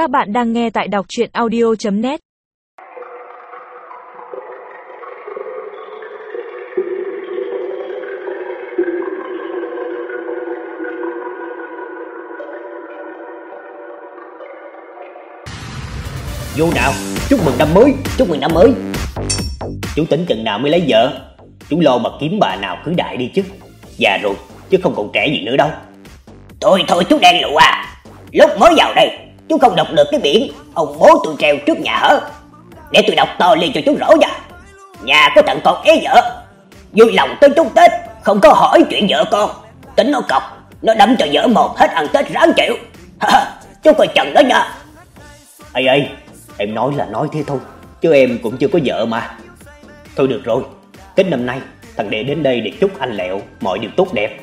Các bạn đang nghe tại đọc chuyện audio.net Vô nào, chúc mừng năm mới, chúc mừng năm mới. Chú tính chừng nào mới lấy vợ? Chú lo mà kiếm bà nào cứ đại đi chứ. Già rồi, chứ không còn trẻ gì nữa đâu. Thôi thôi chú đen lụ à Lúc mới vào đây Chú không đọc được cái biển Ông bố tôi treo trước nhà hở Để tôi đọc to lên cho chú rõ nha Nhà có thằng con ế vợ Vui lòng tới chúc Tết Không có hỏi chuyện vợ con Tính nó cọc Nó đấm cho vợ một hết ăn Tết ráng chịu Chú coi chừng đó nha Ê ê, em nói là nói thế thôi. Chứ em cũng chưa có vợ mà. Thôi được rồi, Tết năm nay thằng Đệ đến đây để chúc anh Lẹo mọi điều tốt đẹp.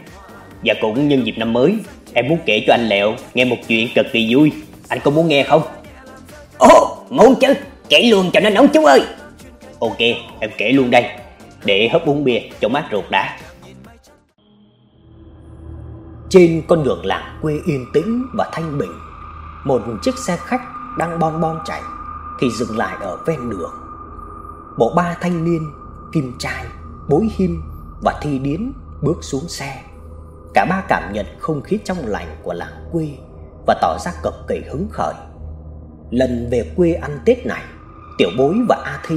Và cũng nhân dịp năm mới, em muốn kể cho anh Lẹo nghe một chuyện cực kỳ vui. Anh có muốn nghe không? Ồ muốn chứ Kể luôn cho nó nóng chú ơi Ok, em kể luôn đây. Để hấp uống bia cho mát ruột đã. Trên con đường làng quê yên tĩnh và thanh bình, một chiếc xe khách đang bon bon chạy thì dừng lại ở ven đường. Bộ ba thanh niên, Kim Trai, Bối Him và Thi Điến bước xuống xe. Cả ba cảm nhận không khí trong lành của làng quê và tỏ ra cực kỳ hứng khởi. Lần về quê ăn Tết này, Tiểu Bối và A Thi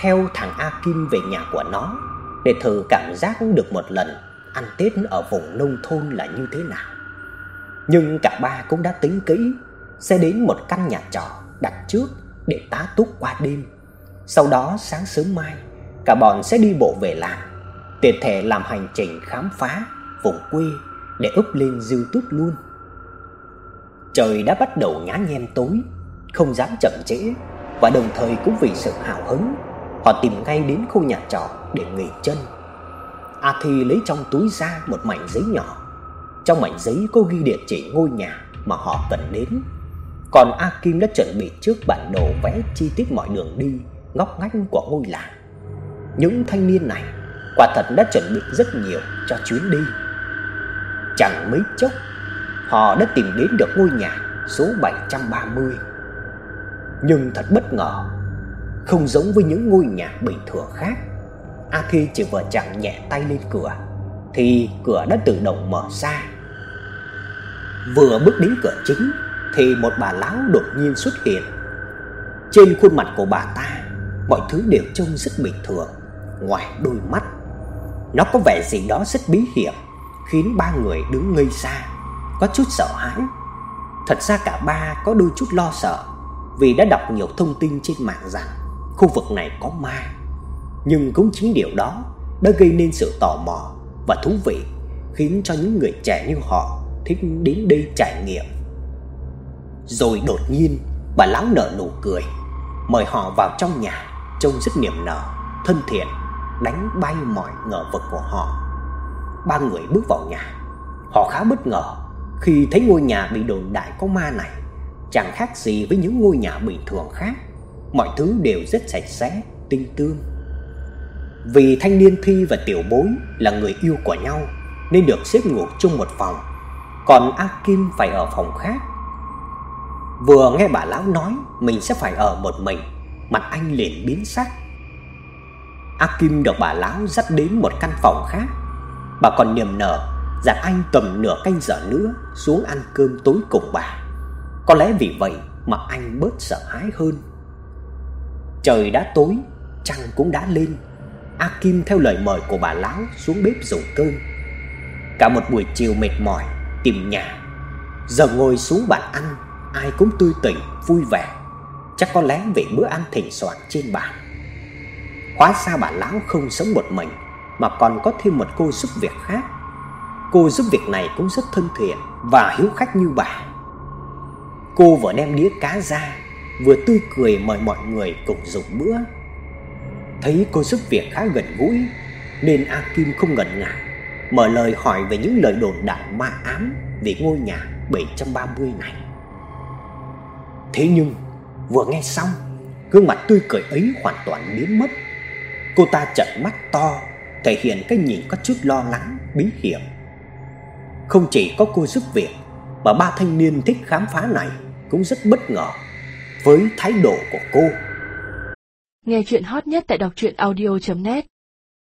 theo thằng A Kim về nhà của nó để thử cảm giác được một lần ăn Tết ở vùng nông thôn là như thế nào. Nhưng cả ba cũng đã tính kỹ sẽ đến một căn nhà trọ đặt trước để tá túc qua đêm. Sau đó sáng sớm mai, cả bọn sẽ đi bộ về làng, tiện thể làm hành trình khám phá vùng quê để up lên YouTube luôn. Trời đã bắt đầu nhá nhem tối, không dám chậm trễ và đồng thời cũng vì sự hào hứng, họ tìm ngay đến khu nhà trọ để nghỉ chân. A Thi lấy trong túi ra một mảnh giấy nhỏ. Trong mảnh giấy có ghi địa chỉ ngôi nhà mà họ cần đến. Còn A Kim đã chuẩn bị trước bản đồ vẽ chi tiết mọi đường đi, ngóc ngách của ngôi làng. Những thanh niên này quả thật đã chuẩn bị rất nhiều cho chuyến đi. Chẳng mấy chốc, họ đã tìm đến được ngôi nhà số 730. Nhưng thật bất ngờ, không giống với những ngôi nhà bình thường khác. A Thi chỉ vừa chạm nhẹ tay lên cửa thì cửa đã tự động mở ra. Vừa bước đến cửa chính thì một bà lão đột nhiên xuất hiện. Trên khuôn mặt của bà ta, mọi thứ đều trông rất bình thường, ngoài đôi mắt. Nó có vẻ gì đó rất bí hiểm, khiến ba người đứng ngây ra, có chút sợ hãi. Thật ra cả ba có đôi chút lo sợ vì đã đọc nhiều thông tin trên mạng rằng khu vực này có ma. Nhưng cũng chính điều đó đã gây nên sự tò mò và thú vị, khiến cho những người trẻ như họ thích đến đây trải nghiệm. Rồi đột nhiên, bà lão nở nụ cười, mời họ vào trong nhà, trông rất niềm nở, thân thiện, đánh bay mọi ngờ vực của họ. Ba người bước vào nhà, họ khá bất ngờ khi thấy ngôi nhà bị đồn đại có ma này, chẳng khác gì với những ngôi nhà bình thường khác, mọi thứ đều rất sạch sẽ, tinh tươm. Vì thanh niên Thi và Tiểu Bối là người yêu của nhau nên được xếp ngủ chung một phòng, còn A Kim phải ở phòng khác. Vừa nghe bà lão nói mình sẽ phải ở một mình, mặt anh liền biến sắc. A Kim được bà lão dắt đến một căn phòng khác. Bà còn niềm nở dặn anh tầm nửa canh giờ nữa xuống ăn cơm tối cùng bà. Có lẽ vì vậy mà anh bớt sợ hãi hơn. Trời đã tối, trăng cũng đã lên. A Kim theo lời mời của bà lão xuống bếp dùng cơm. Cả một buổi chiều mệt mỏi tìm nhà, giờ ngồi xuống bàn ăn, ai cũng tươi tỉnh, vui vẻ. Chắc có lẽ vì bữa ăn thịnh soạn trên bàn. Hóa ra bà lão không sống một mình mà còn có thêm một cô giúp việc khác. Cô giúp việc này cũng rất thân thiện và hiếu khách như bà. Cô vừa đem đĩa cá ra, vừa tươi cười mời mọi người cùng dùng bữa. Thấy cô giúp việc khá gần gũi nên A Kim không ngần ngại mở lời hỏi về những lời đồn đại ma ám về ngôi nhà 730 này. Thế nhưng vừa nghe xong, gương mặt tươi cười ấy hoàn toàn biến mất. Cô ta trợn mắt to, thể hiện cái nhìn có chút lo lắng, bí hiểm. Không chỉ có cô giúp việc, mà ba thanh niên thích khám phá này cũng rất bất ngờ với thái độ của cô. Nghe chuyện hot nhất tại đọc truyện audio.net